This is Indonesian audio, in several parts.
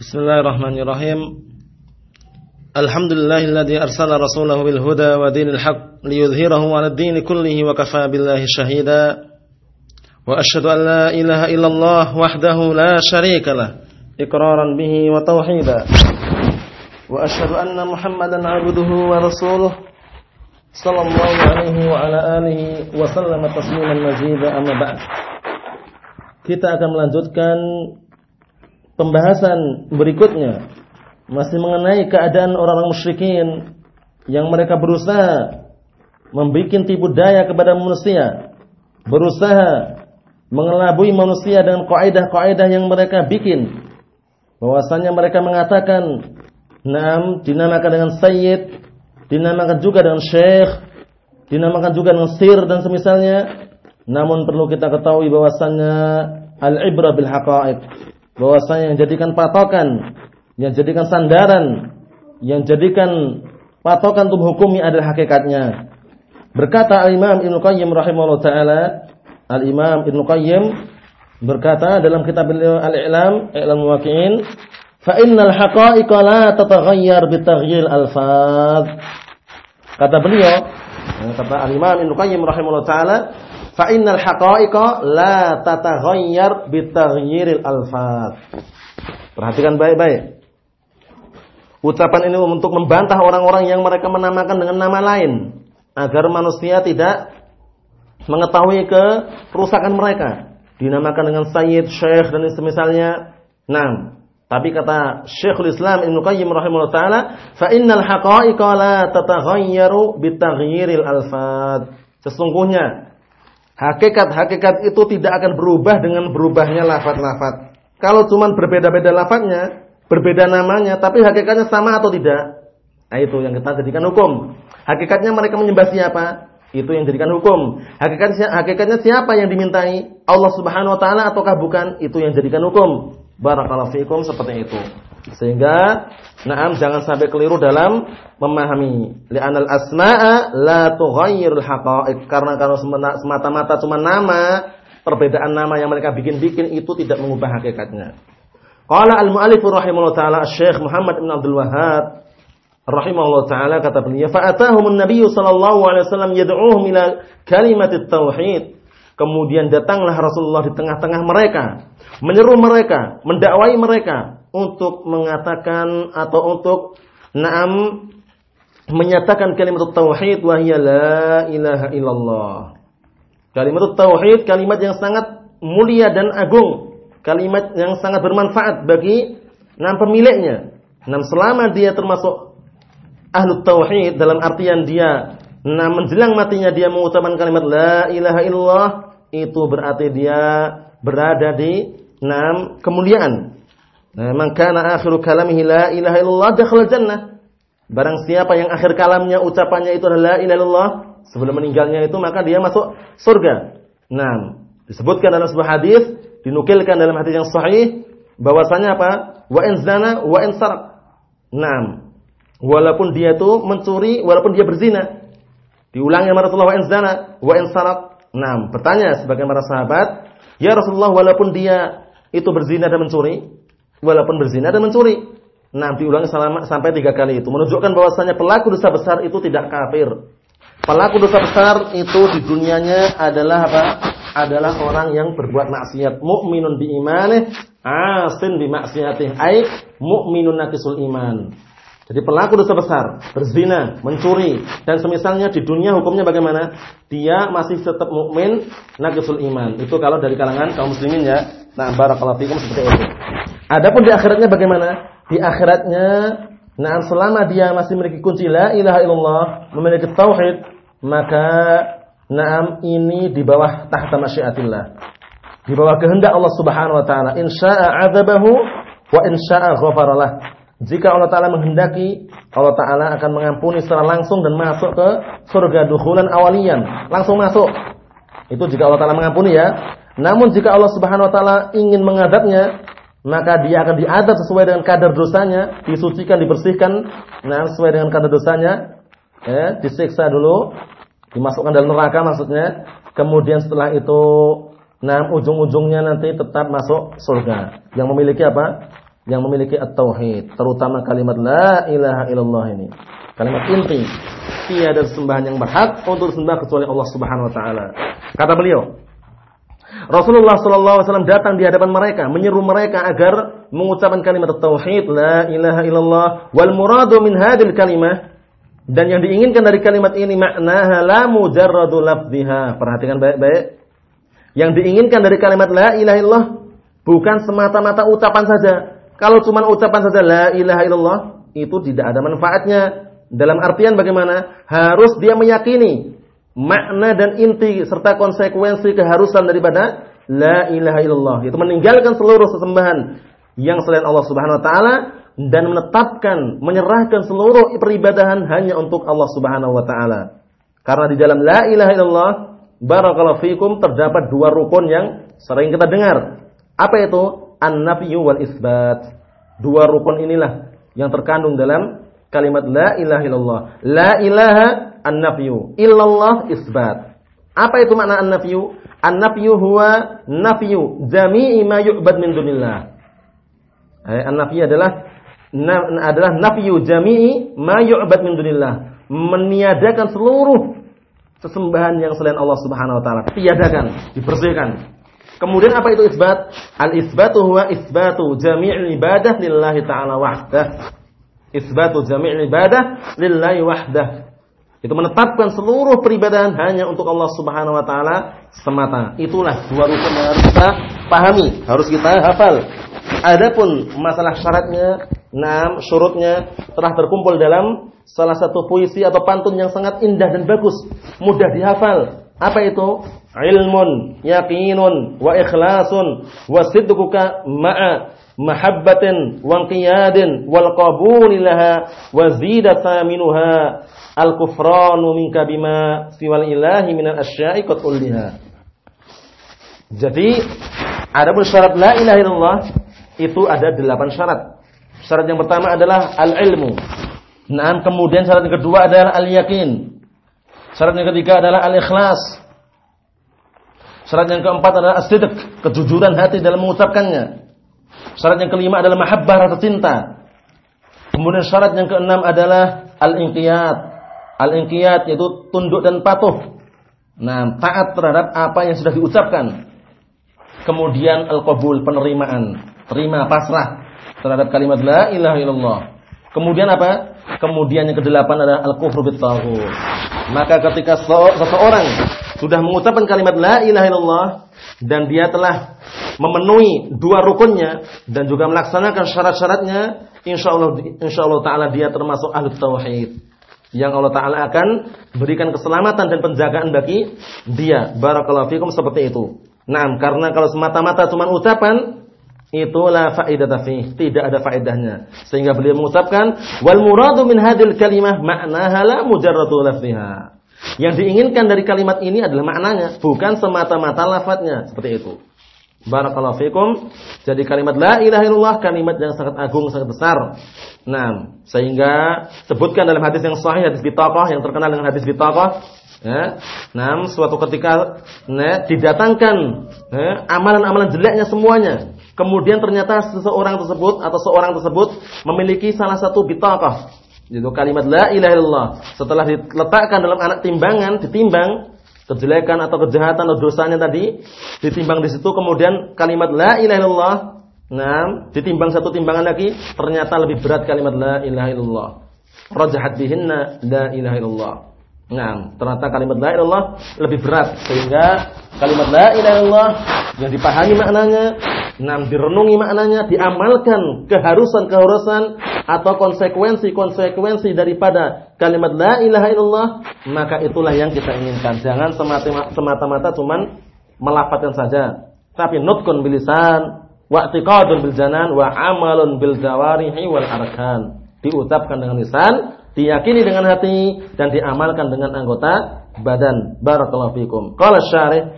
Bismillahirrahmanirrahim. Alhamdulillahilladzi arsala rasulahu bil huda wa dinil haq liyudhhirahu 'ala ad-din kullihi wa kafaa billahi shahida. Wa asyhadu an la ilaha illallah wahdahu la syarika lah iqraran bihi wa tauhida. Wa asyhadu anna Muhammadan 'abduhu wa rasuluhu sallallahu alaihi wa ala alihi wa sallama tasliman mazida amma ba'd. Kita akan melanjutkan pembahasan berikutnya masih mengenai keadaan orang-orang musyrikin yang mereka berusaha membuat tipu daya kepada manusia, berusaha mengelabui manusia dengan kaidah-kaidah yang mereka bikin. Bahwasanya mereka mengatakan, "Naam dinamakan dengan sayyid, dinamakan juga dengan syekh, dinamakan juga dengan sir dan semisalnya." Namun perlu kita ketahui bahwasanya al-ibrah bil haqa'iq bahwasanya yang jadikan patokan, yang jadikan sandaran, yang jadikan patokan untuk hukumi adalah hakikatnya. Berkata Al-Imam Ibnu Qayyim rahimahullah taala, Al-Imam Ibnu Qayyim berkata dalam kitab Al-I'lam, I'lam Muwaqqi'in, fa innal haqa'iqa la tataghayyar al-faz. Kata beliau, kata Al-Imam Ibnu Qayyim rahimahullah taala, fa innal haqa'iqa la tataghayyar bitaghyiril alfaz. Perhatikan baik-baik. Ucapan ini untuk membantah orang-orang yang mereka menamakan dengan nama lain agar manusia tidak mengetahui kerusakan mereka. Dinamakan dengan sayyid, syekh dan semisalnya. Nah, tapi kata Syekhul Islam Ibnu Qayyim rahimahullah taala, fa innal haqa'iqa la tataghayyaru bitaghyiril alfaz. Sesungguhnya Hakikat-hakikat itu tidak akan berubah dengan berubahnya lafaz-lafaz. Kalau cuma berbeda-beda lafaznya, berbeda namanya, tapi hakikatnya sama atau tidak? Nah itu yang kita jadikan hukum. Hakikatnya mereka menyembah siapa? Itu yang jadikan hukum. Hakikatnya, hakikatnya siapa yang dimintai? Allah Subhanahu wa taala ataukah bukan? Itu yang jadikan hukum. Barakallahu fiikum seperti itu. Sehingga Naam jangan sampai keliru dalam memahami. Li'anal asma'a la tughayyirul haqa'iq. Karena kalau semata-mata cuma nama, perbedaan nama yang mereka bikin-bikin itu tidak mengubah hakikatnya. Qala al-mu'allif rahimahullah taala Syekh Muhammad bin Abdul Wahhab rahimahullah taala kata beliau fa'atahum an-nabiy sallallahu alaihi wasallam yad'uhum ila kalimat tauhid. Kemudian datanglah Rasulullah di tengah-tengah mereka, menyeru mereka, mendakwai mereka untuk mengatakan atau untuk naam menyatakan kalimat tauhid wa hiya la ilaha illallah. Kalimat tauhid kalimat yang sangat mulia dan agung, kalimat yang sangat bermanfaat bagi enam pemiliknya. Enam selama dia termasuk ahlu tauhid dalam artian dia nah menjelang matinya dia mengucapkan kalimat la ilaha illallah itu berarti dia berada di enam kemuliaan man kana akhiru kalamihi la ilaha illallah dakhala jannah. Barang siapa yang akhir kalamnya ucapannya itu adalah la ilaha illallah, sebelum meninggalnya itu maka dia masuk surga. Nah, disebutkan dalam sebuah hadis, dinukilkan dalam hadis yang sahih bahwasanya apa? Wa in zana wa in sarq. Nah, walaupun dia itu mencuri, walaupun dia berzina. Diulangi sama Rasulullah wa in zana wa in sarq. Nah, bertanya sebagai para sahabat, "Ya Rasulullah, walaupun dia itu berzina dan mencuri, walaupun berzina dan mencuri. Nah, diulangi selama, sampai tiga kali itu. Menunjukkan bahwasanya pelaku dosa besar itu tidak kafir. Pelaku dosa besar itu di dunianya adalah apa? Adalah orang yang berbuat maksiat. Mukminun bi imanih, asin bi maksiatih. Ai mukminun nakisul iman. Jadi pelaku dosa besar, berzina, mencuri dan semisalnya di dunia hukumnya bagaimana? Dia masih tetap mukmin, nakisul iman. Itu kalau dari kalangan kaum muslimin ya. Nah, barakallahu fikum seperti itu. Adapun di akhiratnya bagaimana? Di akhiratnya, nah selama dia masih memiliki kunci la ilaha illallah, memiliki tauhid, maka naam ini di bawah tahta masyiatillah. Di bawah kehendak Allah Subhanahu wa taala. Insya'a 'adzabahu wa insya'a ghafaralah. Jika Allah Ta'ala menghendaki, Allah Ta'ala akan mengampuni secara langsung dan masuk ke surga dukhulan awalian. Langsung masuk. Itu jika Allah Ta'ala mengampuni ya. Namun jika Allah Subhanahu Wa Ta'ala ingin mengadabnya, maka dia akan diadab sesuai dengan kadar dosanya, disucikan, dibersihkan, nah sesuai dengan kadar dosanya, ya, disiksa dulu, dimasukkan dalam neraka maksudnya, kemudian setelah itu, nah ujung-ujungnya nanti tetap masuk surga. Yang memiliki apa? yang memiliki at-tauhid, terutama kalimat la ilaha illallah ini. Kalimat inti, tiada sembahan yang berhak untuk disembah kecuali Allah Subhanahu wa taala. Kata beliau, Rasulullah wasallam datang di hadapan mereka, menyeru mereka agar mengucapkan kalimat tauhid la ilaha illallah wal muradu min hadil kalimah dan yang diinginkan dari kalimat ini maknaha la mujarradu lafziha. Perhatikan baik-baik. Yang diinginkan dari kalimat la ilaha illallah bukan semata-mata ucapan saja. Kalau cuma ucapan saja la ilaha illallah itu tidak ada manfaatnya. Dalam artian bagaimana? Harus dia meyakini makna dan inti serta konsekuensi keharusan daripada la ilaha illallah. Itu meninggalkan seluruh sesembahan yang selain Allah Subhanahu wa taala dan menetapkan, menyerahkan seluruh peribadahan hanya untuk Allah Subhanahu wa taala. Karena di dalam la ilaha illallah barakallahu fikum terdapat dua rukun yang sering kita dengar. Apa itu? An-nafyu wal isbat. Dua rukun inilah yang terkandung dalam kalimat la ilaha illallah. La ilaha an-nafyu, illallah isbat. Apa itu makna an-nafyu? An-nafyu huwa nafyu jami'i ma yu'bad min dunillah. Eh, an-nafyu adalah na, adalah nafyu jami'i ma yu'bad min dunillah. Meniadakan seluruh sesembahan yang selain Allah Subhanahu wa taala. Tiadakan, dibersihkan. Kemudian apa itu isbat? Al-isbatu huwa isbatu jami'il ibadah lillahi ta'ala wahdah. Isbatu jami'il ibadah lillahi wahdah. Itu menetapkan seluruh peribadahan hanya untuk Allah Subhanahu wa taala semata. Itulah dua rukun yang harus kita pahami, harus kita hafal. Adapun masalah syaratnya, enam syurutnya telah terkumpul dalam salah satu puisi atau pantun yang sangat indah dan bagus, mudah dihafal. Apa itu? Ilmun, yakinun, wa ikhlasun, wa ma'a mahabbatin wa qiyadin wal qabuli laha wa zida thaminuha al kufranu minka bima siwal ilahi minal asya'i qad Jadi ada pun syarat la ilaha illallah itu ada delapan syarat. Syarat yang pertama adalah al-ilmu. Nah, kemudian syarat yang kedua adalah al-yakin. Syarat yang ketiga adalah al-ikhlas. Syarat yang keempat adalah as-sidq, kejujuran hati dalam mengucapkannya. Syarat yang kelima adalah mahabbah rasa cinta. Kemudian syarat yang keenam adalah al-inqiyat. Al-inqiyat yaitu tunduk dan patuh. Nah, taat terhadap apa yang sudah diucapkan. Kemudian al-qabul, penerimaan terima pasrah terhadap kalimat la ilaha illallah. Kemudian apa? Kemudian yang kedelapan adalah al-kufru bittaghut. Maka ketika seseorang sudah mengucapkan kalimat la ilaha illallah dan dia telah memenuhi dua rukunnya dan juga melaksanakan syarat-syaratnya, insyaallah insyaallah taala dia termasuk ahli tauhid. Yang Allah taala akan berikan keselamatan dan penjagaan bagi dia. Barakallahu fikum seperti itu. Nah, karena kalau semata-mata cuma ucapan itulah faedah fi tidak ada faedahnya sehingga beliau mengucapkan wal muradu min hadil kalimah maknaha la mujarradu lafziha yang diinginkan dari kalimat ini adalah maknanya bukan semata-mata lafadznya. Seperti itu. Barakallahu fikum. Jadi kalimat la ilaha illallah kalimat yang sangat agung sangat besar. Nah sehingga sebutkan dalam hadis yang sahih hadis bitaqah yang terkenal dengan hadis bitaqah Ya. Nah, suatu ketika nah, didatangkan ya, amalan-amalan jeleknya semuanya. Kemudian ternyata seseorang tersebut atau seorang tersebut memiliki salah satu bitaqah. Itu kalimat la ilaha illallah. Setelah diletakkan dalam anak timbangan, ditimbang kejelekan atau kejahatan atau dosanya tadi, ditimbang di situ kemudian kalimat la ilaha illallah. Nah, ditimbang satu timbangan lagi, ternyata lebih berat kalimat la ilaha illallah. Rajahat bihinna la ilaha illallah. Nah, ternyata kalimat la ilaha illallah lebih berat sehingga kalimat la ilaha illallah yang dipahami maknanya Nah, direnungi maknanya, diamalkan keharusan-keharusan atau konsekuensi-konsekuensi daripada kalimat la ilaha illallah, maka itulah yang kita inginkan. Jangan semata-mata cuman melafatkan saja, tapi nutkun bilisan, wa i'tiqadun bil janan, wa amalun bil jawarihi wal arkan. Diucapkan dengan lisan, diyakini dengan hati dan diamalkan dengan anggota badan. Barakallahu fikum. Qala syarih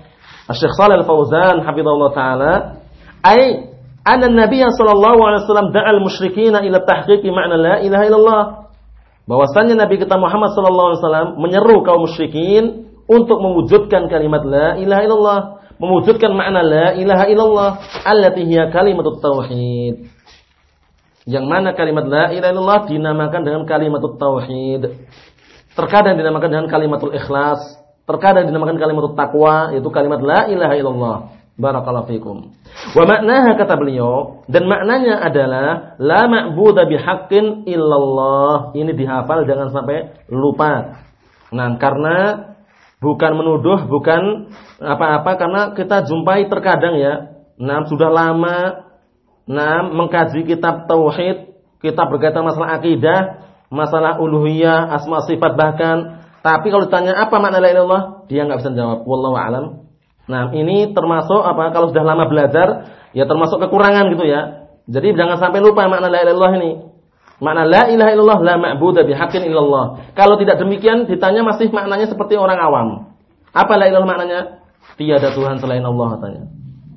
Syekh Shalal Fauzan hafizallahu taala Ai anna Nabi sallallahu alaihi wasallam da'al musyrikin ila tahqiqi makna la ilaha illallah. Bahwasanya Nabi kita Muhammad sallallahu alaihi wasallam menyeru kaum musyrikin untuk mewujudkan kalimat la ilaha illallah, mewujudkan makna la ilaha illallah allati hiya kalimatut tauhid. Yang mana kalimat la ilaha illallah dinamakan dengan kalimat tauhid. Terkadang dinamakan dengan kalimatul ikhlas, terkadang dinamakan kalimat taqwa, yaitu kalimat la ilaha illallah. Barakallahu fikum. Wa maknaha kata beliau dan maknanya adalah la ma'budu bihaqqin illallah. Ini dihafal jangan sampai lupa. Nah, karena bukan menuduh, bukan apa-apa karena kita jumpai terkadang ya. Nah, sudah lama nah mengkaji kitab tauhid, kitab berkaitan masalah akidah, masalah uluhiyah, asma sifat bahkan. Tapi kalau ditanya apa makna la ilaha dia nggak bisa jawab. Wallahu alam. Nah, ini termasuk apa? Kalau sudah lama belajar, ya termasuk kekurangan gitu ya. Jadi jangan sampai lupa makna la ilaha illallah ini. Makna la ilaha illallah la ma'budu bihaqqin illallah. Kalau tidak demikian ditanya masih maknanya seperti orang awam. Apa la ilaha maknanya? Tiada Tuhan selain Allah katanya.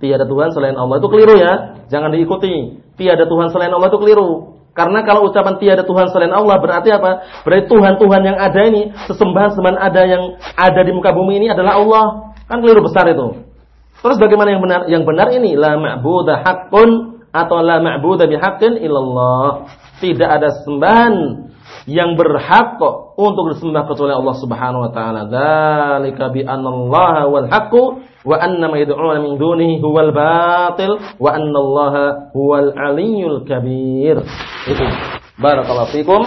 Tiada Tuhan selain Allah itu keliru ya. Jangan diikuti. Tiada Tuhan selain Allah itu keliru. Karena kalau ucapan tiada Tuhan selain Allah berarti apa? Berarti Tuhan-Tuhan yang ada ini, sesembahan-sembahan ada yang ada di muka bumi ini adalah Allah. Kan keliru besar itu. Terus bagaimana yang benar? Yang benar ini la ma'budu haqqun atau la ma'budu bihaqqin illallah. Tidak ada sembahan yang berhak untuk disembah kecuali Allah Subhanahu wa taala. Dzalika bi annallaha wal haqqu wa anna ma yad'una min dunihi huwal batil wa annallaha huwal aliyyul kabir. Itu. Barakallahu fikum.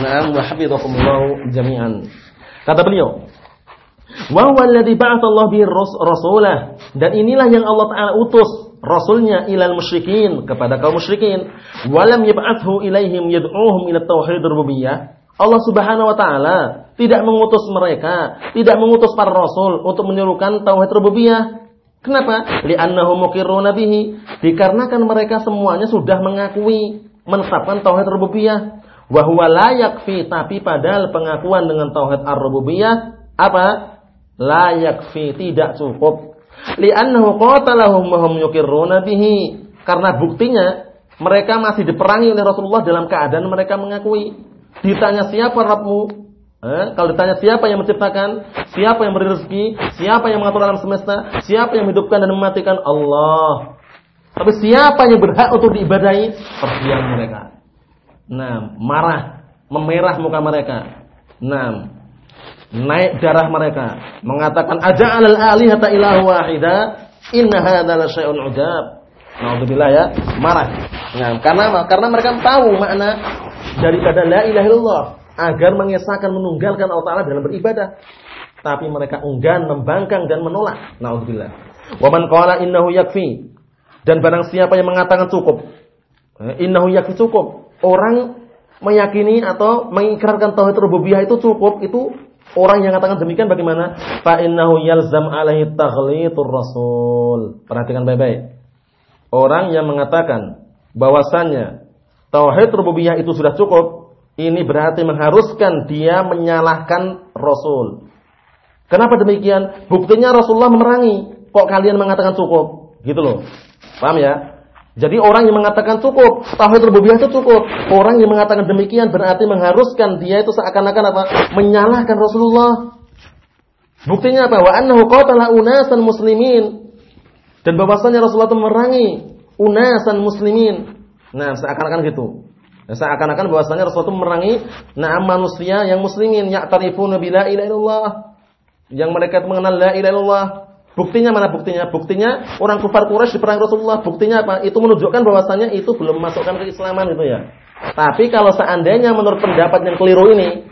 Na'am wa hafizakumullah jami'an. Kata beliau, Wa huwa alladhi ba'atha Allah bihi rasulah. Dan inilah yang Allah Taala utus rasulnya ilal musyrikin kepada kaum musyrikin. Walam yab'athu ilaihim yad'uhum ila tauhid rububiyah. Allah Subhanahu wa taala tidak mengutus mereka, tidak mengutus para rasul untuk menyuruhkan tauhid rububiyah. Kenapa? Li'annahu muqirruna bihi. Dikarenakan mereka semuanya sudah mengakui menetapkan tauhid rububiyah. Wa huwa la yakfi, tapi padahal pengakuan dengan tauhid ar-rububiyah apa? la yakfi tidak cukup li'annahu qatalahum wa hum karena buktinya mereka masih diperangi oleh Rasulullah dalam keadaan mereka mengakui ditanya siapa Rabbmu eh, kalau ditanya siapa yang menciptakan siapa yang beri rezeki siapa yang mengatur alam semesta siapa yang menghidupkan dan mematikan? Allah. Tapi siapa yang berhak untuk diibadahi? Perdiam mereka. Nah marah. Memerah muka mereka. Nah naik darah mereka. Mengatakan aja'al al-alihata ilahu wahida inna hadza la syai'un ujab. Naudzubillah ya. Marah. Nah, karena karena mereka tahu makna daripada la ilaha illallah agar mengesahkan menunggalkan Allah taala dalam beribadah tapi mereka enggan membangkang dan menolak naudzubillah wa man qala innahu yakfi dan barang siapa yang mengatakan cukup eh, innahu yakfi cukup orang meyakini atau mengikrarkan tauhid rububiyah itu cukup itu Orang yang mengatakan demikian bagaimana? Fa innahu yalzam alaihi taghlitur rasul. Perhatikan baik-baik. Orang yang mengatakan bahwasannya tauhid rububiyah itu sudah cukup, ini berarti mengharuskan dia menyalahkan rasul. Kenapa demikian? Buktinya Rasulullah memerangi. Kok kalian mengatakan cukup? Gitu loh. Paham ya? Jadi orang yang mengatakan cukup, tauhid rububiyah itu cukup. Orang yang mengatakan demikian berarti mengharuskan dia itu seakan-akan apa? Menyalahkan Rasulullah. Buktinya apa? Wa annahu qatala unasan muslimin. Dan bahwasanya Rasulullah itu memerangi unasan muslimin. Nah, seakan-akan gitu. Seakan-akan bahwasanya Rasulullah itu memerangi nah manusia yang muslimin ya'tarifuna bila ilaha illallah. Yang mereka mengenal la ilaha illallah Buktinya mana buktinya? Buktinya orang kufar Quraisy diperangi Rasulullah. Buktinya apa? Itu menunjukkan bahwasanya itu belum memasukkan keislaman itu ya. Tapi kalau seandainya menurut pendapat yang keliru ini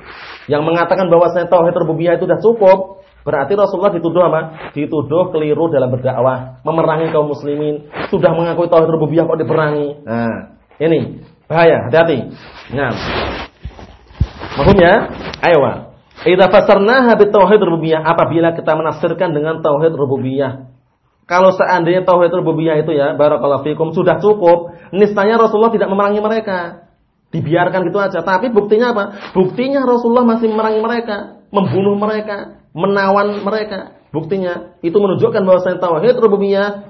yang mengatakan bahwasanya tauhid rububiyah itu sudah cukup, berarti Rasulullah dituduh apa? Dituduh keliru dalam berdakwah, memerangi kaum muslimin, sudah mengakui tauhid rububiyah kok diperangi. Nah, ini bahaya, hati-hati. Nah. Maksudnya, ayo, Idza fasarnaha bitauhid rububiyah apabila kita menafsirkan dengan tauhid rububiyah. Kalau seandainya tauhid rububiyah itu ya barakallahu fikum sudah cukup, niscaya Rasulullah tidak memerangi mereka. Dibiarkan gitu aja. Tapi buktinya apa? Buktinya Rasulullah masih memerangi mereka, membunuh mereka, menawan mereka. Buktinya itu menunjukkan bahwa tauhid rububiyah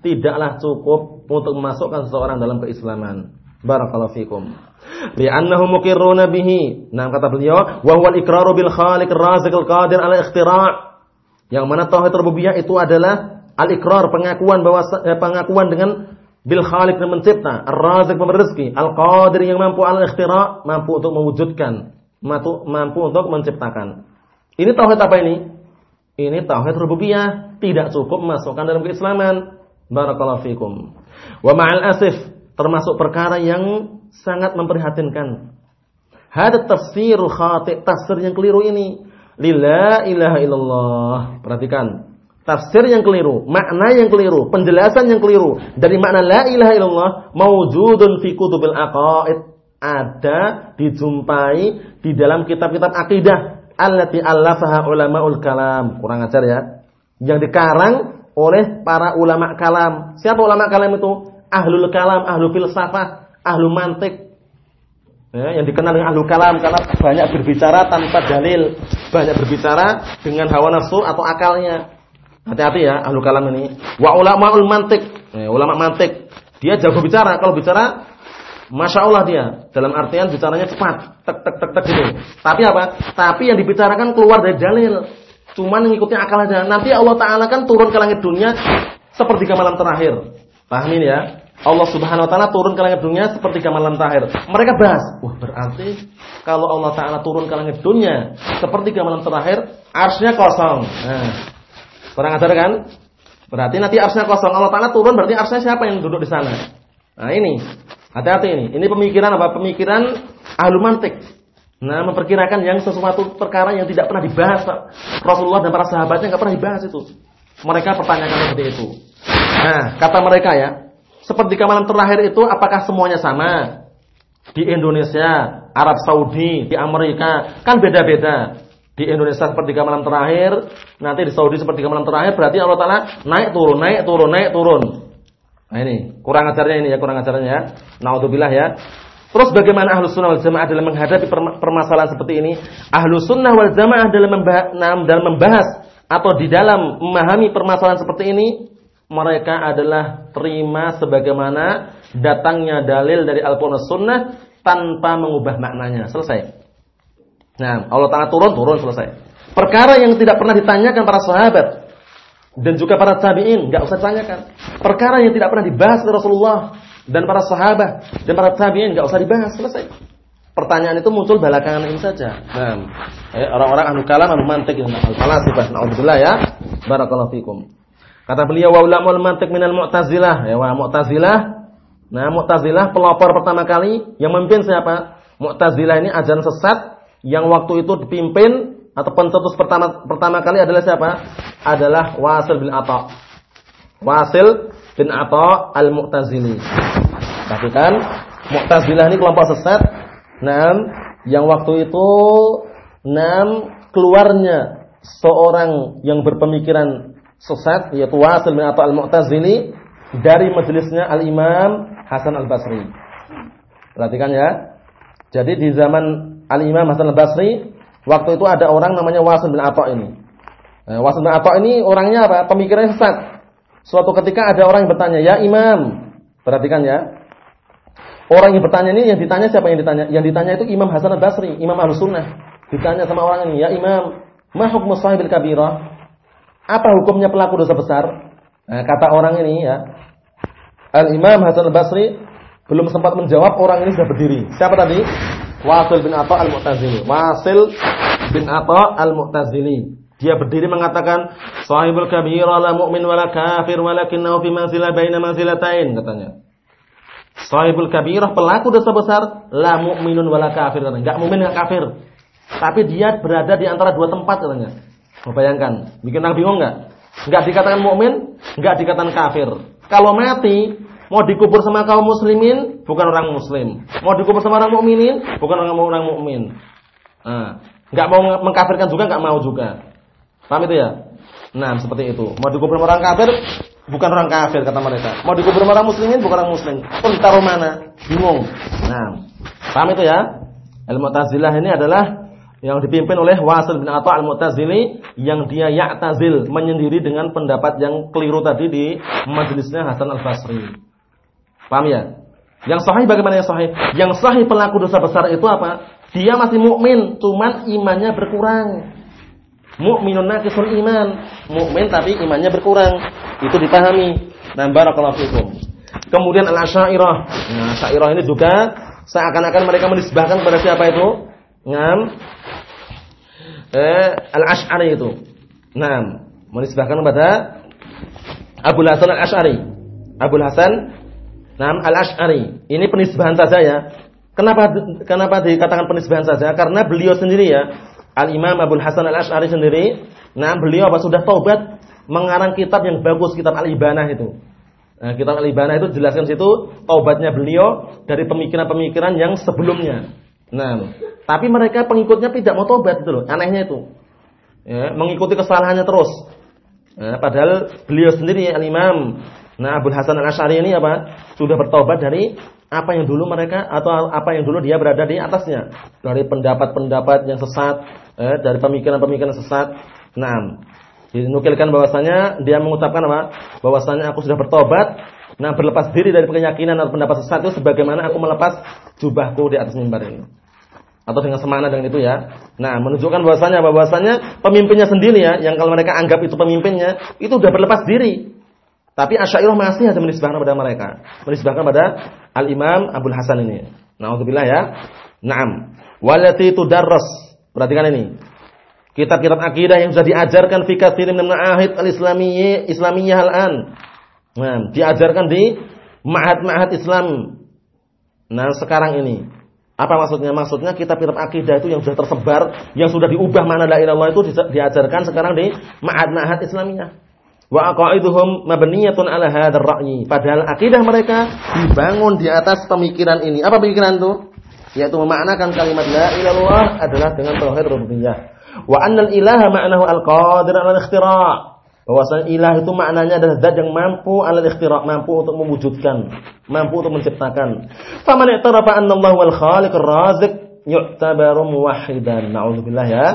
tidaklah cukup untuk memasukkan seseorang dalam keislaman. Barakallahu fikum. Li'annahu muqirruna bihi. Nah, kata beliau, wa huwa al-iqraru bil khaliq ar-raziq al-qadir ala ikhtira'. Yang mana tauhid rububiyah itu adalah al-iqrar, pengakuan bahwa eh, pengakuan dengan bil khaliq yang mencipta, ar-razik pemberi rezeki, al-qadir yang mampu al-ikhtira, mampu untuk mewujudkan, mampu untuk menciptakan. Ini tauhid apa ini? Ini tauhid rububiyah, tidak cukup masukkan dalam keislaman. Barakallahu fikum. Wa ma'al asif, termasuk perkara yang sangat memprihatinkan. Hada tafsir khati, tafsir yang keliru ini. Lila ilaha illallah. Perhatikan. Tafsir yang keliru, makna yang keliru, penjelasan yang keliru dari makna la ilaha illallah maujudun fi kutubil aqaid ada dijumpai di dalam kitab-kitab akidah allati allafaha ulamaul kalam. Kurang ajar ya. Yang dikarang oleh para ulama kalam. Siapa ulama kalam itu? Ahlul kalam, ahlu filsafah, ahlu mantik. Ya, yang dikenal dengan ahlu kalam karena banyak berbicara tanpa dalil, banyak berbicara dengan hawa nafsu atau akalnya. Hati-hati ya ahlu kalam ini. Wa ulamaul mantik. Eh, ulama mantik. Dia jago bicara. Kalau bicara Masya Allah dia. Dalam artian bicaranya cepat. Tek tek tek tek gitu. Tapi apa? Tapi yang dibicarakan keluar dari dalil. Cuman mengikuti akal aja. Nanti Allah Ta'ala kan turun ke langit dunia seperti ke malam terakhir. Pahamin ya? Allah Subhanahu wa taala turun ke langit dunia seperti ke malam terakhir. Mereka bahas, wah berarti kalau Allah taala turun ke langit dunia seperti ke malam terakhir, arsnya kosong. Nah, Kurang ajar kan? Berarti nanti arsnya kosong. Allah Ta'ala turun berarti arsnya siapa yang duduk di sana? Nah ini. Hati-hati ini. Ini pemikiran apa? Pemikiran ahlu mantik. Nah memperkirakan yang sesuatu perkara yang tidak pernah dibahas. Rasulullah dan para sahabatnya nggak pernah dibahas itu. Mereka pertanyakan seperti itu. Nah kata mereka ya. Seperti kemalan terakhir itu apakah semuanya sama? Di Indonesia, Arab Saudi, di Amerika. Kan beda-beda di Indonesia seperti malam terakhir, nanti di Saudi seperti malam terakhir, berarti Allah Taala naik turun, naik turun, naik turun. Nah ini kurang ajarnya ini ya, kurang ajarnya ya. Naudzubillah ya. Terus bagaimana ahlu sunnah wal jamaah dalam menghadapi permasalahan seperti ini? Ahlu sunnah wal jamaah dalam membahas, dalam membahas atau di dalam memahami permasalahan seperti ini, mereka adalah terima sebagaimana datangnya dalil dari Al-Quran Sunnah tanpa mengubah maknanya. Selesai. Nah, Allah Ta'ala turun, turun selesai. Perkara yang tidak pernah ditanyakan para sahabat dan juga para tabi'in, nggak usah ditanyakan. Perkara yang tidak pernah dibahas oleh Rasulullah dan para sahabat dan para tabi'in nggak usah dibahas, selesai. Pertanyaan itu muncul belakangan ini saja. Nah, eh, orang-orang ahlu kalam, ahlu mantik, ahlu falasifah, naudzubillah ya. Barakallahu fikum. Kata beliau wa ulamul mantik minal mu'tazilah, ya wa mu'tazilah. Nah, mu'tazilah pelopor pertama kali yang memimpin siapa? Mu'tazilah ini ajaran sesat yang waktu itu dipimpin atau pencetus pertama pertama kali adalah siapa? Adalah Wasil bin Atha. Wasil bin Atha al-Mu'tazili. kan Mu'tazilah ini kelompok sesat. Nah, yang waktu itu enam keluarnya seorang yang berpemikiran sesat yaitu Wasil bin Atha al-Mu'tazili dari majelisnya Al-Imam Hasan Al-Basri. Perhatikan ya. Jadi di zaman Al-Imam Hasan Al-Basri, waktu itu ada orang namanya Wasil bin Atha ini. Nah, Wasil bin ini orangnya apa? Pemikirannya sesat. Suatu ketika ada orang yang bertanya, "Ya Imam." Perhatikan ya. Orang yang bertanya ini yang ditanya siapa yang ditanya? Yang ditanya itu Imam Hasan Al-Basri, Imam Ahlus-Sunnah. Ditanya sama orang ini, "Ya Imam, ma hukmu sahibil kabirah?" Apa hukumnya pelaku dosa besar? Nah, kata orang ini ya. Al-Imam Hasan Al-Basri belum sempat menjawab, orang ini sudah berdiri. Siapa tadi? Wasil bin Atha al-Mu'tazili. Wasil bin Atha al-Mu'tazili. Dia berdiri mengatakan, "Sahibul kabira la mu'min wala kafir walakinnahu fi manzilah baina manzilatain," katanya. Sahibul kabirah pelaku dosa besar la mu'minun wala kafir katanya. Enggak mukmin enggak kafir. Tapi dia berada di antara dua tempat katanya. Bayangkan, bikin orang bingung enggak? Enggak dikatakan mukmin, enggak dikatakan kafir. Kalau mati, Mau dikubur sama kaum muslimin, bukan orang muslim. Mau dikubur sama orang mukminin, bukan orang orang mukmin. Nah, nggak mau mengkafirkan juga, nggak mau juga. Paham itu ya? Nah, seperti itu. Mau dikubur orang kafir, bukan orang kafir kata mereka. Mau dikubur orang muslimin, bukan orang muslim. Pun taruh mana? Bingung. Nah, paham itu ya? Al-Mu'tazilah ini adalah yang dipimpin oleh Wasil bin Atha al-Mu'tazili yang dia ya'tazil menyendiri dengan pendapat yang keliru tadi di majelisnya Hasan al-Basri. Paham ya? Yang sahih bagaimana yang sahih? Yang sahih pelaku dosa besar itu apa? Dia masih mukmin, cuman imannya berkurang. Mukminun naqisul iman. Mukmin tapi imannya berkurang. Itu dipahami. Nah, barakallahu fikum. Kemudian Al-Asy'ariyah. Nah, Asy'ariyah ini juga seakan-akan mereka menisbahkan kepada siapa itu? Ngam eh, Al-Asy'ari itu. Nah, menisbahkan kepada Abu Hasan Al-Asy'ari. Abu Hasan Nam Al-Asy'ari. Ini penisbahan saja ya. Kenapa kenapa dikatakan penisbahan saja? Karena beliau sendiri ya, Al-Imam Abu Hasan Al-Asy'ari sendiri, nah beliau apa sudah taubat mengarang kitab yang bagus, kitab Al-Ibanah itu. Nah, kitab Al-Ibanah itu jelaskan situ taubatnya beliau dari pemikiran-pemikiran yang sebelumnya. Nah, tapi mereka pengikutnya tidak mau tobat itu loh, anehnya itu. Ya, mengikuti kesalahannya terus. Nah, padahal beliau sendiri Al-Imam Nah, Abu Hasan Al-Asy'ari ini apa? Sudah bertobat dari apa yang dulu mereka atau apa yang dulu dia berada di atasnya. Dari pendapat-pendapat yang sesat, eh, dari pemikiran-pemikiran sesat. Nah, dinukilkan bahwasanya dia mengucapkan apa? Bahwasanya aku sudah bertobat. Nah, berlepas diri dari keyakinan atau pendapat sesat itu sebagaimana aku melepas jubahku di atas mimbar ini atau dengan semana dengan itu ya. Nah, menunjukkan bahwasanya bahwasanya pemimpinnya sendiri ya, yang kalau mereka anggap itu pemimpinnya, itu sudah berlepas diri. Tapi Asy'ariyah masih ada menisbahkan kepada mereka, menisbahkan pada Al-Imam Abdul Hasan ini. Nauzubillah ya. Naam. Walati tudarras. Perhatikan ini. Kitab-kitab akidah yang sudah diajarkan fi katsirin min ma'ahid al-islamiyyah islamiyyah al-an. Nah, diajarkan di ma'had-ma'had Islam. Nah, sekarang ini apa maksudnya? Maksudnya kitab-kitab akidah itu yang sudah tersebar, yang sudah diubah mana la ilallah itu diajarkan sekarang di ma'ad-ma'had Islamiyah. Wa aqaiduhum mabniyatun ala hadzal ra'yi. Padahal akidah mereka dibangun di atas pemikiran ini. Apa pemikiran itu? Yaitu memaknakan kalimat la ilallah adalah dengan tauhid rububiyah. Wa annal ilaha ma'nahu al-qadir ala al-ikhtira' Bahwasanya ilah itu maknanya adalah zat yang mampu alal ikhtira, mampu untuk mewujudkan, mampu untuk menciptakan. Faman i'tarafa anna Allah wal khaliq ar-raziq yu'tabaru muwahhidan. Nauzubillah ya.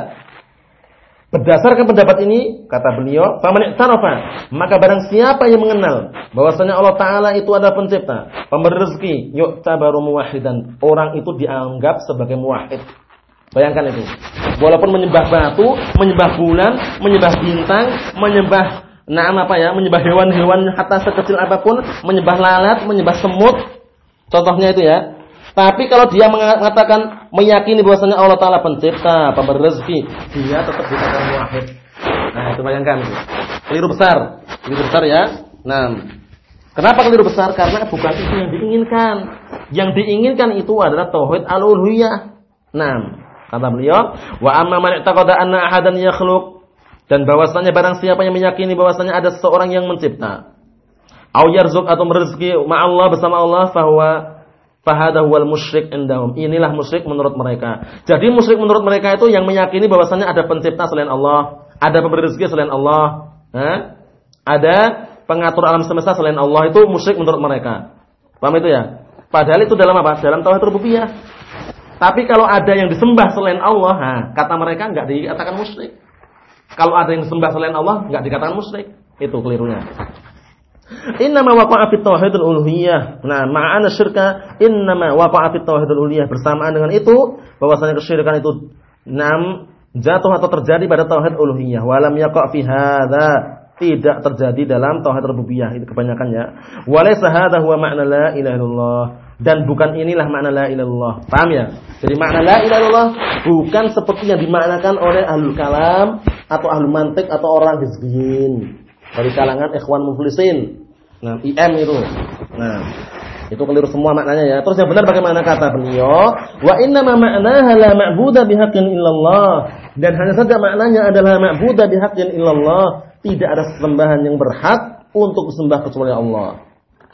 Berdasarkan pendapat ini, kata beliau, faman i'tarafa, maka barang siapa yang mengenal bahwasanya Allah taala itu adalah pencipta, pemberi rezeki, yu'tabaru muwahhidan. Orang itu dianggap sebagai muwahhid. Bayangkan itu. Walaupun menyembah batu, menyembah bulan, menyembah bintang, menyembah nama apa ya, menyembah hewan-hewan hatta sekecil apa pun, menyembah lalat, menyembah semut. Contohnya itu ya. Tapi kalau dia mengatakan meyakini bahwasanya Allah Taala pencipta, pemberi rezeki, dia tetap dikatakan muwahhid. Nah, itu bayangkan. Keliru besar. Keliru besar ya. Nah, kenapa keliru besar? Karena bukan itu yang diinginkan. Yang diinginkan itu adalah tauhid al-uluhiyah. Nah, Kata beliau, wa amma man i'taqada anna ahadan yakhluq dan bahwasanya barang siapa yang meyakini bahwasanya ada seseorang yang mencipta au yarzuk atau merezeki Allah bersama Allah bahwa fahada huwal musyrik indahum. Inilah musyrik menurut mereka. Jadi musyrik menurut mereka itu yang meyakini bahwasanya ada pencipta selain Allah, ada pemberi rezeki selain Allah, eh? ada pengatur alam semesta selain Allah itu musyrik menurut mereka. Paham itu ya? Padahal itu dalam apa? Dalam tauhid rububiyah. Tapi kalau ada yang disembah selain Allah, nah, kata mereka nggak dikatakan musyrik. Kalau ada yang disembah selain Allah, nggak dikatakan musyrik. Itu kelirunya. Innama waqa'a fit tauhidul uluhiyah. Nah, ma'ana syirka innama waqa'a fit tauhidul uluhiyah. Bersamaan dengan itu, bahwasanya kesyirikan itu enam jatuh atau terjadi pada tauhid uluhiyah. Walam yaqa' fi hadza tidak terjadi dalam tauhid rububiyah itu kebanyakannya. Walaysa hadza huwa ma'na la ilaha illallah dan bukan inilah makna la ilallah. Paham ya? Jadi makna la ilallah bukan seperti yang dimaknakan oleh ahlul kalam atau ahlul mantik atau orang hizbiyin dari kalangan ikhwan muflisin. Nah, IM itu. Nah, itu keliru semua maknanya ya. Terus yang benar bagaimana kata beliau? Wa inna ma ma'naha la ma'buda bihaqqin illallah. Dan hanya saja maknanya adalah ma'buda bihaqqin illallah. Tidak ada sembahan yang berhak untuk disembah kecuali Allah.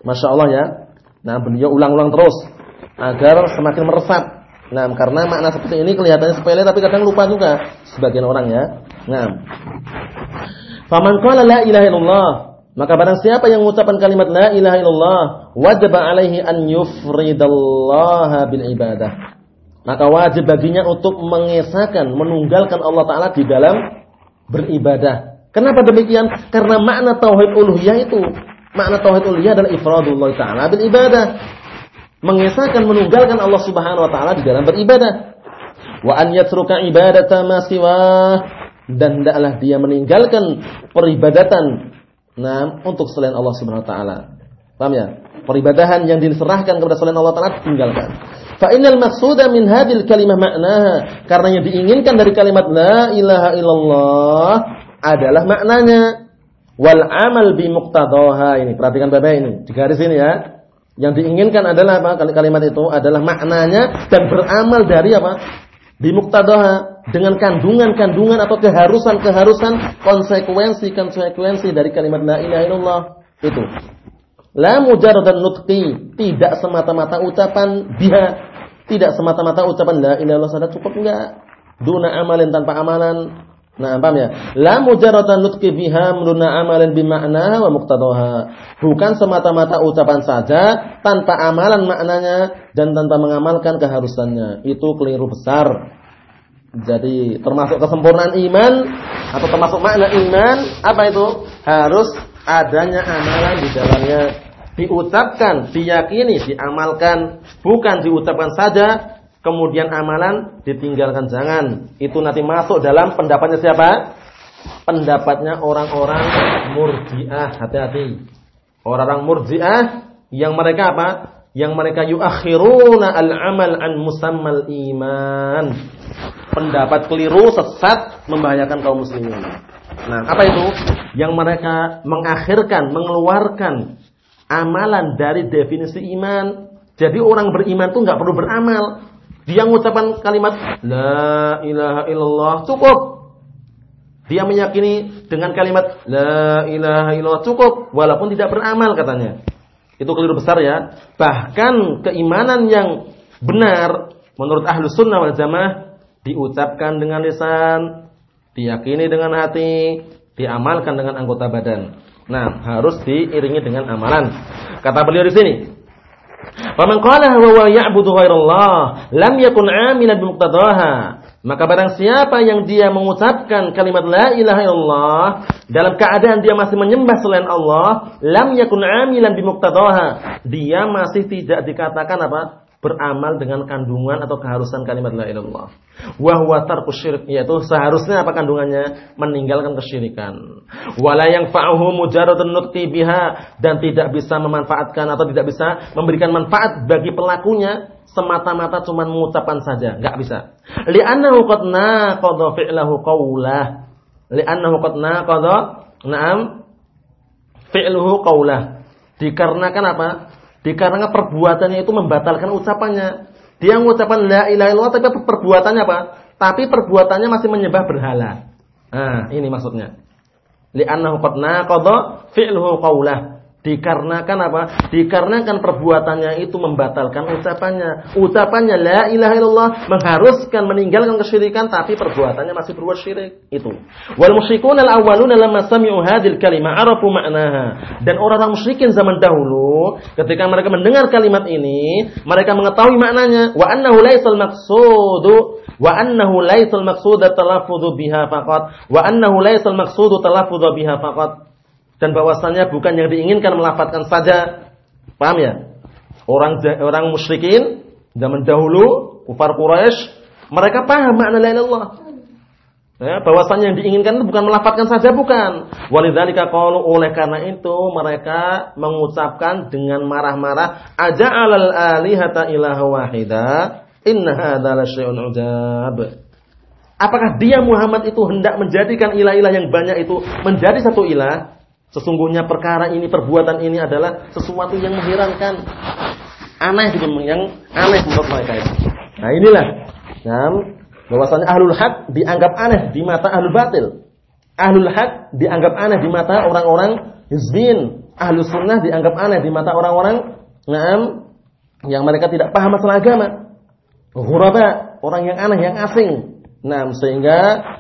Masya Allah ya. Nah, beliau ulang-ulang terus agar semakin meresap. Nah, karena makna seperti ini kelihatannya sepele tapi kadang lupa juga sebagian orang ya. Nah. Faman qala la ilaha illallah, maka barang siapa yang mengucapkan kalimat la ilaha illallah, wajib alaihi an yufridallaha bil ibadah. Maka wajib baginya untuk mengesahkan, menunggalkan Allah taala di dalam beribadah. Kenapa demikian? Karena makna tauhid uluhiyah itu Makna tauhid uluhiyah adalah ifradullah taala bil ibadah. Mengesahkan menunggalkan Allah Subhanahu wa taala di dalam beribadah. Wa an yatruka ibadata ma dan hendaklah dia meninggalkan peribadatan nah untuk selain Allah Subhanahu wa taala. Paham ya? Peribadahan yang diserahkan kepada selain Allah Taala tinggalkan. Fa innal maqsuda min hadhil kalimah maknaha. Karena yang diinginkan dari kalimat la ilaha illallah adalah maknanya wal amal bi muqtadaha ini. Perhatikan Bapak ini, di garis ini ya. Yang diinginkan adalah apa? Kalimat itu adalah maknanya dan beramal dari apa? Bi muqtadaha dengan kandungan-kandungan atau keharusan-keharusan konsekuensi-konsekuensi dari kalimat la ilaha illallah itu. La mujarradan nutqi, tidak semata-mata ucapan dia, tidak semata-mata ucapan la ilaha illallah saja cukup enggak. Duna amalin tanpa amalan. Nah, paham ya? La mujarradan nutqi biha duna amalin bimakna wa muqtadaha. Bukan semata-mata ucapan saja tanpa amalan maknanya dan tanpa mengamalkan keharusannya. Itu keliru besar. Jadi termasuk kesempurnaan iman atau termasuk makna iman apa itu? Harus adanya amalan di dalamnya diucapkan, diyakini, diamalkan, bukan diucapkan saja kemudian amalan ditinggalkan jangan. Itu nanti masuk dalam pendapatnya siapa? Pendapatnya orang-orang Murji'ah. Hati-hati. Orang-orang Murji'ah yang mereka apa? Yang mereka yuakhiruna al-amal an musammal iman. Pendapat keliru sesat membahayakan kaum muslimin. Nah, apa itu? Yang mereka mengakhirkan, mengeluarkan amalan dari definisi iman. Jadi orang beriman itu nggak perlu beramal. Dia mengucapkan kalimat La ilaha illallah cukup. Dia meyakini dengan kalimat La ilaha illallah cukup. Walaupun tidak beramal katanya. Itu keliru besar ya. Bahkan keimanan yang benar menurut ahlu sunnah wal jamaah diucapkan dengan lisan, diyakini dengan hati, diamalkan dengan anggota badan. Nah, harus diiringi dengan amalan. Kata beliau di sini, "Faman qala wa ya'budu ghairallah, lam yakun 'amilan bimuqtadaha." Maka barang siapa yang dia mengucapkan kalimat la ilaha illallah dalam keadaan dia masih menyembah selain Allah, lam yakun 'amilan bimuqtadaha. Dia masih tidak dikatakan apa? Beramal dengan kandungan atau keharusan kalimat la ilallah. Wa huwa tarku syirik yaitu seharusnya apa kandungannya? Meninggalkan kesyirikan. Wala yang fa'uhu mujarradun nutqi biha dan tidak bisa memanfaatkan atau tidak bisa memberikan manfaat bagi pelakunya semata-mata cuma mengucapkan saja, enggak bisa. Li'annahu qad naqadha fi'lahu qawlah. Li'annahu qad naqadha na'am fi'luhu qawlah. Dikarenakan apa? Dikarenakan perbuatannya itu membatalkan ucapannya. Dia mengucapkan la ilaha illallah tapi perbuatannya apa? Tapi perbuatannya masih menyembah berhala. Nah, ini maksudnya. Li'annahu qad naqadha fi'luhu qawlah. Dikarenakan apa? Dikarenakan perbuatannya itu membatalkan ucapannya. Ucapannya la ilaha illallah mengharuskan meninggalkan kesyirikan tapi perbuatannya masih berbuat syirik. Itu. Wal musyrikun al awwaluna lamma sami'u hadhil kalimah arafu ma'naha. Dan orang-orang musyrikin zaman dahulu ketika mereka mendengar kalimat ini, mereka mengetahui maknanya wa annahu laisal maqsudu wa annahu laisal maqsudu talaffudhu biha faqat wa annahu laisal maqsudu talaffudhu biha faqat dan bahwasannya bukan yang diinginkan melafatkan saja. Paham ya? Orang orang musyrikin zaman dahulu, kufar Quraisy, mereka paham makna la ilaha Ya, bahwasannya yang diinginkan bukan melafatkan saja bukan. Walidzalika qalu oleh karena itu mereka mengucapkan dengan marah-marah aja alal alihata ilaha wahida inna hadza syai'un ujab. Apakah dia Muhammad itu hendak menjadikan ilah-ilah yang banyak itu menjadi satu ilah? Sesungguhnya perkara ini, perbuatan ini adalah sesuatu yang mengherankan. Aneh gitu, yang aneh menurut mereka. Nah inilah. Nah, bahwasanya ahlul haq dianggap aneh di mata ahlul batil. Ahlul haq dianggap aneh di mata orang-orang hizbin. Ahlus sunnah dianggap aneh di mata orang-orang nah, yang mereka tidak paham masalah agama. Ghuraba, orang yang aneh, yang asing. Nah, sehingga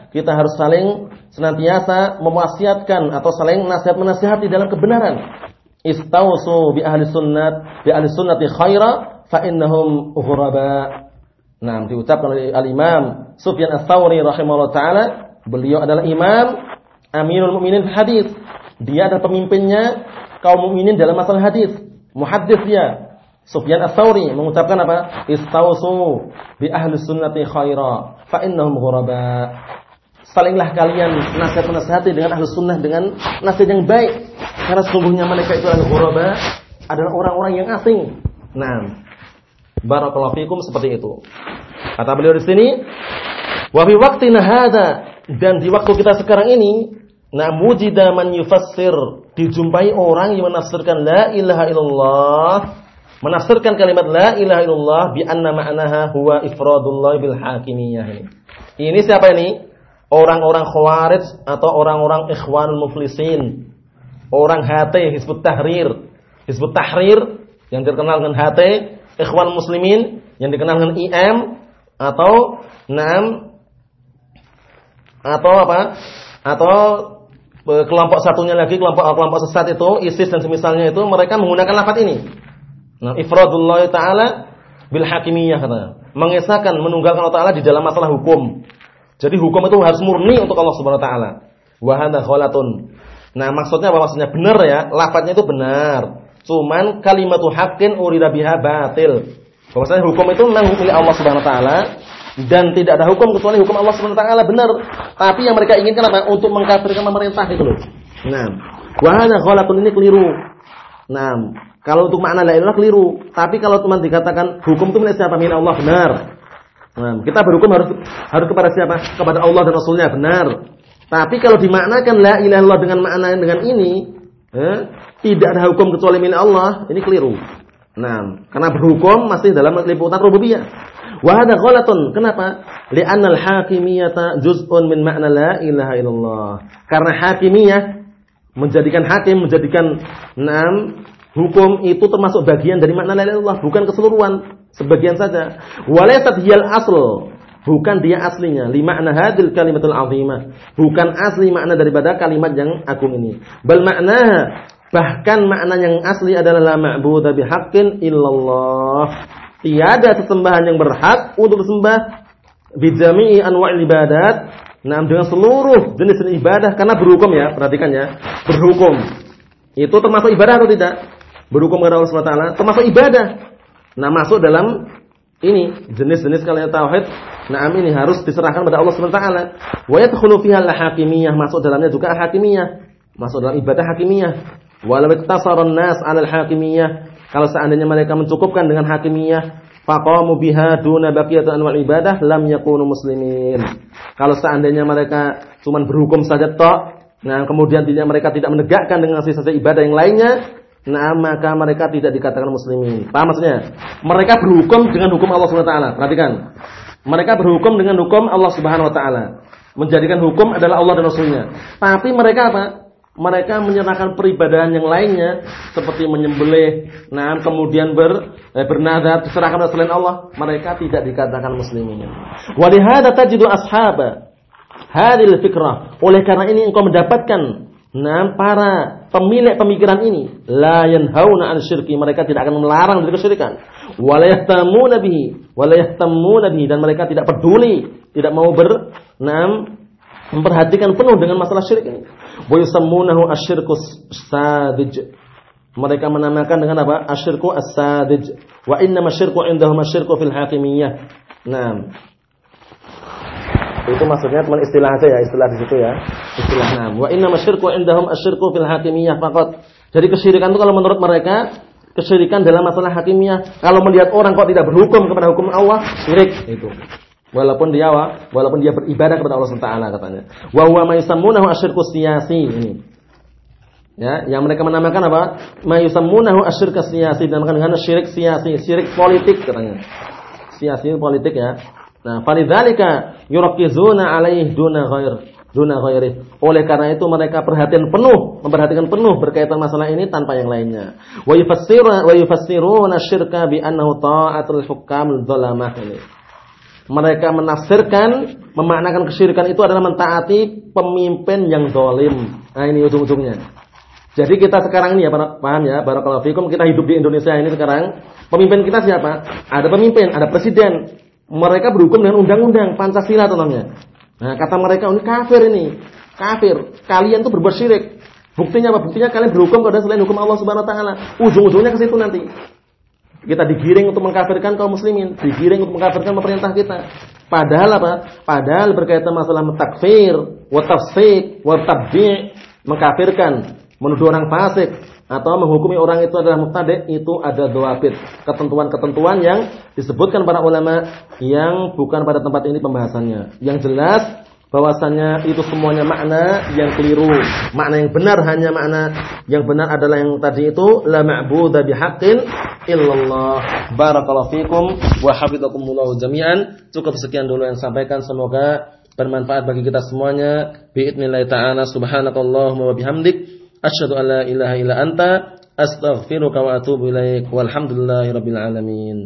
kita harus saling senantiasa mewasiatkan atau saling nasihat menasihati dalam kebenaran. Istausu bi ahli sunnat bi ahli sunnati khaira fa innahum ghuraba. Nah, diucapkan oleh Al-Imam Sufyan Ats-Tsauri rahimahullah taala, beliau adalah imam Amirul Mukminin hadis. Dia adalah pemimpinnya kaum mukminin dalam masalah hadis. Muhaddis dia. Sufyan Ats-Tsauri mengucapkan apa? Istausu bi ahli sunnati khaira fa innahum ghuraba. Salinglah kalian nasihat menasihati dengan ahli sunnah dengan nasihat yang baik karena sesungguhnya mereka itu adalah ghuraba, adalah orang-orang yang asing. Nah, barakallahu fikum seperti itu. Kata beliau di sini, wa fi waqtina hadza dan di waktu kita sekarang ini, na mujida man yufassir, dijumpai orang yang menafsirkan la ilaha illallah, menafsirkan kalimat la ilaha illallah bi anna ma'naha huwa ifradullah bil hakimiyah. Ini siapa ini? Orang-orang khawarij atau orang-orang ikhwanul muflisin. Orang HT Hizbut Tahrir. Hizbut Tahrir yang terkenal dengan HT, Ikhwan Muslimin yang dikenal dengan IM atau NAM atau apa? Atau e, kelompok satunya lagi kelompok kelompok sesat itu ISIS dan semisalnya itu mereka menggunakan lafaz ini. Nah, ifradullah taala bil hakimiyah katanya. Mengesahkan menunggalkan Allah taala di dalam masalah hukum. Jadi hukum itu harus murni untuk Allah Subhanahu wa taala. Wa hadza ghalatun. Nah, maksudnya apa maksudnya? Benar ya, lafaznya itu benar. Cuman kalimatu haqqin urida biha batil. Bahwasanya hukum itu memang milik Allah Subhanahu wa taala dan tidak ada hukum kecuali hukum Allah Subhanahu wa taala benar. Tapi yang mereka inginkan apa? Untuk mengkafirkan pemerintah itu loh. Nah, wa hadza ghalatun ini keliru. Nah, kalau untuk makna la ilaha keliru. Tapi kalau cuma dikatakan hukum itu milik siapa? Milik Allah benar. Nah, kita berhukum harus harus kepada siapa? Kepada Allah dan Rasulnya benar. Tapi kalau dimaknakan la ilaha illallah dengan makna dengan ini, eh, tidak ada hukum kecuali milik Allah, ini keliru. Nah, karena berhukum masih dalam liputan rububiyah. Wa hada ghalatun. Kenapa? Li'anna al-hakimiyata juz'un min makna la ilaha illallah. Karena hakimiyah menjadikan hakim, menjadikan enam hukum itu termasuk bagian dari makna la ilaha bukan keseluruhan, sebagian saja. Walaysat hiyal asl. Bukan dia aslinya. Li makna hadil kalimatul azimah. Bukan asli makna daripada kalimat yang agung ini. Bal makna bahkan makna yang asli adalah la ma'budu bihaqqin illallah tiada sesembahan yang berhak untuk disembah bijami'i anwa'il ibadat nah dengan seluruh jenis ibadah karena berhukum ya perhatikan ya berhukum itu termasuk ibadah atau tidak berhukum kepada Allah SWT termasuk ibadah. Nah masuk dalam ini jenis-jenis kalian tauhid. Nah ini harus diserahkan pada Allah SWT wa yadkhulu fiha al-hakimiyah masuk dalamnya juga hakimiyah masuk dalam ibadah hakimiyah. Walau iktasara nas 'ala al-hakimiyah kalau seandainya mereka mencukupkan dengan hakimiyah, faqamu biha duna baqiyatan anwal ibadah lam yakunu muslimin. Kalau seandainya mereka cuma berhukum saja tok, nah kemudian tidak mereka tidak menegakkan dengan sisa-sisa ibadah yang lainnya, nah maka mereka tidak dikatakan muslimin. Paham maksudnya? Mereka berhukum dengan hukum Allah Subhanahu wa taala. Perhatikan. Mereka berhukum dengan hukum Allah Subhanahu wa taala. Menjadikan hukum adalah Allah dan Rasulnya. Tapi mereka apa? mereka menyerahkan peribadahan yang lainnya seperti menyembelih, nah kemudian ber eh, bernadar diserahkan selain Allah, mereka tidak dikatakan muslimin. Walihada tajidu ashaba hadil fikrah. Oleh karena ini engkau mendapatkan nah para pemilik pemikiran ini la yanhauna an syirki, mereka tidak akan melarang dari kesyirikan. Wala yahtamuna bihi, wala yahtamuna dan mereka tidak peduli, tidak mau ber nah, memperhatikan penuh dengan masalah syirik ini. Wa yusammunahu asyirku sadij. Mereka menamakan dengan apa? Asyirku as-sadij. Wa inna masyirku indahum asyirku fil hakimiyah. Nah. Itu maksudnya cuma istilah aja ya, istilah di situ ya. Istilah nam. Wa inna masyirku indahum asyirku fil hakimiyah faqat. Jadi kesyirikan itu kalau menurut mereka kesyirikan dalam masalah hakimiyah. Kalau melihat orang kok tidak berhukum kepada hukum Allah, syirik itu. Walaupun dia walaupun dia beribadah kepada Allah SWT katanya. Wa huwa ma yusammunahu asyirku siyasi ini. Ya, yang mereka menamakan apa? Ma yusammunahu asyirku siyasi dinamakan dengan syirik siyasi, syirik politik katanya. Siyasi politik ya. Nah, falidzalika yurakkizuna alaihi duna ghair duna ghairi. Oleh karena itu mereka perhatian penuh, memperhatikan penuh berkaitan masalah ini tanpa yang lainnya. Wa yufassiruna wa yufassiruna syirka bi annahu ta'atul hukam dzalamah ini mereka menafsirkan, memaknakan kesyirikan itu adalah mentaati pemimpin yang dolim. Nah ini ujung-ujungnya. Jadi kita sekarang ini ya, paham ya, barakallahu fikum, kita hidup di Indonesia ini sekarang. Pemimpin kita siapa? Ada pemimpin, ada presiden. Mereka berhukum dengan undang-undang Pancasila namanya. Nah, kata mereka ini kafir ini. Kafir. Kalian tuh berbuat syirik. Buktinya apa? Buktinya kalian berhukum kepada selain hukum Allah Subhanahu wa taala. Ujung-ujungnya ke situ nanti. Kita digiring untuk mengkafirkan kaum muslimin, digiring untuk mengkafirkan pemerintah kita. Padahal apa? Padahal berkaitan masalah mentakfir, wa tafsik, wa tabdi' mengkafirkan, menuduh orang fasik atau menghukumi orang itu adalah mubtadi itu ada bit ketentuan-ketentuan yang disebutkan para ulama yang bukan pada tempat ini pembahasannya. Yang jelas bahwasanya itu semuanya makna yang keliru. Makna yang benar hanya makna yang benar adalah yang tadi itu la ma'budu bihaqqin illallah. Barakallahu fikum wa hafizakumullah jami'an. Cukup sekian dulu yang sampaikan semoga bermanfaat bagi kita semuanya. Biidznillah taala subhanakallahumma wa bihamdik asyhadu an la ilaha illa anta astaghfiruka wa atubu ilaik. Walhamdulillahi rabbil alamin